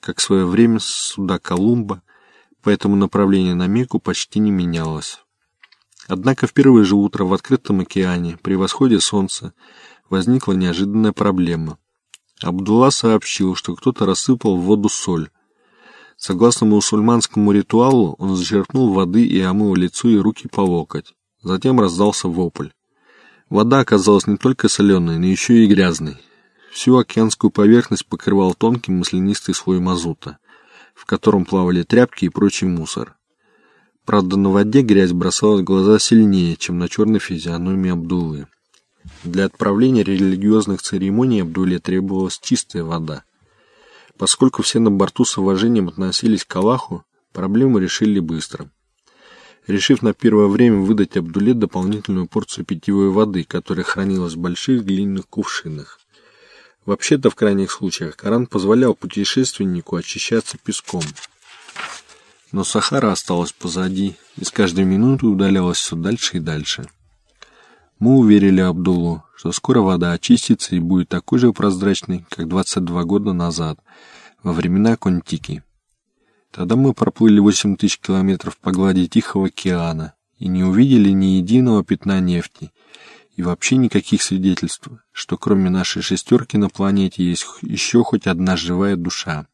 как в свое время суда Колумба, поэтому направление на Мекку почти не менялось. Однако в первое же утро в открытом океане, при восходе солнца, возникла неожиданная проблема. Абдулла сообщил, что кто-то рассыпал в воду соль. Согласно мусульманскому ритуалу, он зачерпнул воды и омыл лицо и руки по локоть. Затем раздался вопль. Вода оказалась не только соленой, но еще и грязной. Всю океанскую поверхность покрывал тонкий маслянистый слой мазута, в котором плавали тряпки и прочий мусор. Правда, на воде грязь бросалась в глаза сильнее, чем на черной физиономии Абдулы. Для отправления религиозных церемоний Абдуле требовалась чистая вода. Поскольку все на борту с уважением относились к Аллаху, проблему решили быстро. Решив на первое время выдать Абдуле дополнительную порцию питьевой воды, которая хранилась в больших глиняных кувшинах. Вообще-то, в крайних случаях, Коран позволял путешественнику очищаться песком. Но Сахара осталась позади, и с каждой минутой удалялась все дальше и дальше. Мы уверили Абдулу, что скоро вода очистится и будет такой же прозрачной, как 22 года назад, во времена Контики. Тогда мы проплыли 8 тысяч километров по глади Тихого океана и не увидели ни единого пятна нефти, и вообще никаких свидетельств, что кроме нашей шестерки на планете есть еще хоть одна живая душа.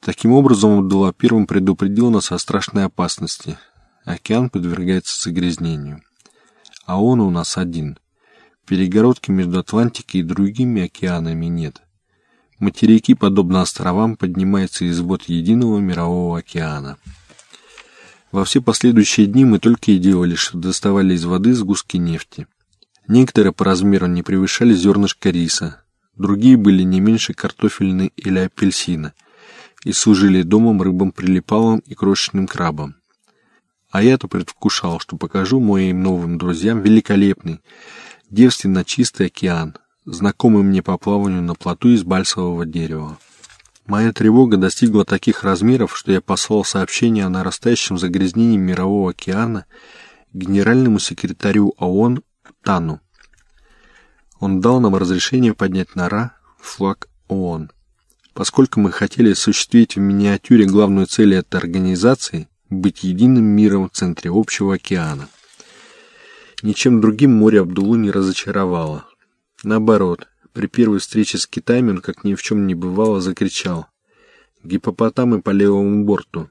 Таким образом, Абдулла первым предупредил нас о страшной опасности. Океан подвергается загрязнению. А он у нас один. Перегородки между Атлантикой и другими океанами нет. Материки, подобно островам, поднимаются из вод единого мирового океана. Во все последующие дни мы только и делали, что доставали из воды сгустки нефти. Некоторые по размеру не превышали зернышко риса, другие были не меньше картофельной или апельсина и служили домом рыбам прилипалам и крошечным крабам. А я-то предвкушал, что покажу моим новым друзьям великолепный, девственно чистый океан, знакомый мне по плаванию на плоту из бальсового дерева. Моя тревога достигла таких размеров, что я послал сообщение о нарастающем загрязнении Мирового океана генеральному секретарю ООН Тану. Он дал нам разрешение поднять на Ра флаг ООН. Поскольку мы хотели осуществить в миниатюре главную цель этой организации – быть единым миром в центре общего океана. Ничем другим море Абдулу не разочаровало. Наоборот, при первой встрече с Китаем он, как ни в чем не бывало, закричал «Гипопотамы по левому борту!»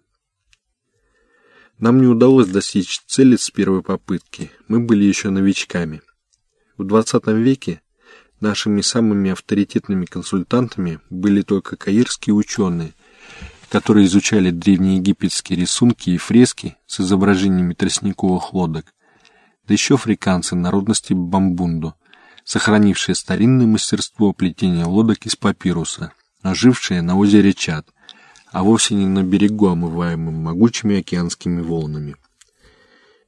Нам не удалось достичь цели с первой попытки, мы были еще новичками. В 20 веке нашими самыми авторитетными консультантами были только каирские ученые, которые изучали древнеегипетские рисунки и фрески с изображениями тростниковых лодок, да еще африканцы народности бамбунду, сохранившие старинное мастерство плетения лодок из папируса, ожившие на озере Чад, а вовсе не на берегу, омываемым могучими океанскими волнами.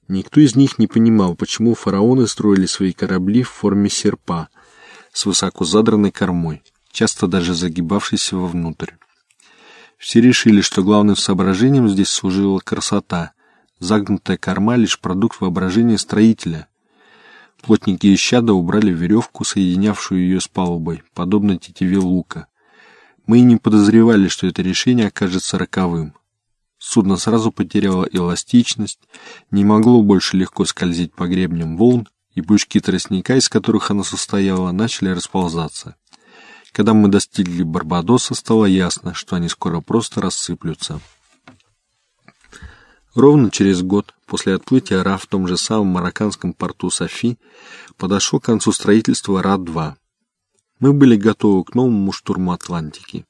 Никто из них не понимал, почему фараоны строили свои корабли в форме серпа с высоко задранной кормой, часто даже загибавшейся вовнутрь. Все решили, что главным соображением здесь служила красота. Загнутая корма — лишь продукт воображения строителя. Плотники из щада убрали веревку, соединявшую ее с палубой, подобно тетиве лука. Мы и не подозревали, что это решение окажется роковым. Судно сразу потеряло эластичность, не могло больше легко скользить по гребням волн, и пучки тростника, из которых оно состояло, начали расползаться. Когда мы достигли Барбадоса, стало ясно, что они скоро просто рассыплются. Ровно через год после отплытия РА в том же самом марокканском порту Софи подошло к концу строительства РА-2. Мы были готовы к новому штурму Атлантики.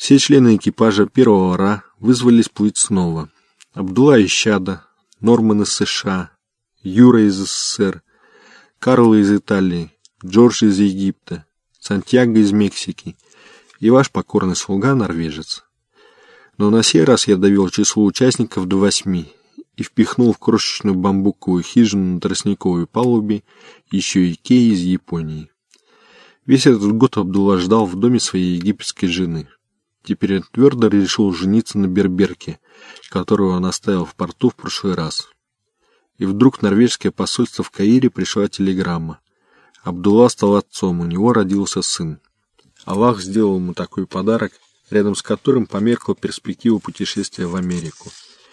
Все члены экипажа первого РА вызвались плыть снова. Абдулла из Чада, Норман из США, Юра из СССР, Карл из Италии, Джордж из Египта, Сантьяго из Мексики и ваш покорный слуга норвежец. Но на сей раз я довел число участников до восьми и впихнул в крошечную бамбуковую хижину на тростниковой палубе еще и Кей из Японии. Весь этот год Абдулла ждал в доме своей египетской жены. Теперь он твердо решил жениться на берберке, которую он оставил в порту в прошлый раз. И вдруг норвежское посольство в Каире пришла телеграмма. Абдулла стал отцом, у него родился сын. Аллах сделал ему такой подарок, рядом с которым померкла перспектива путешествия в Америку.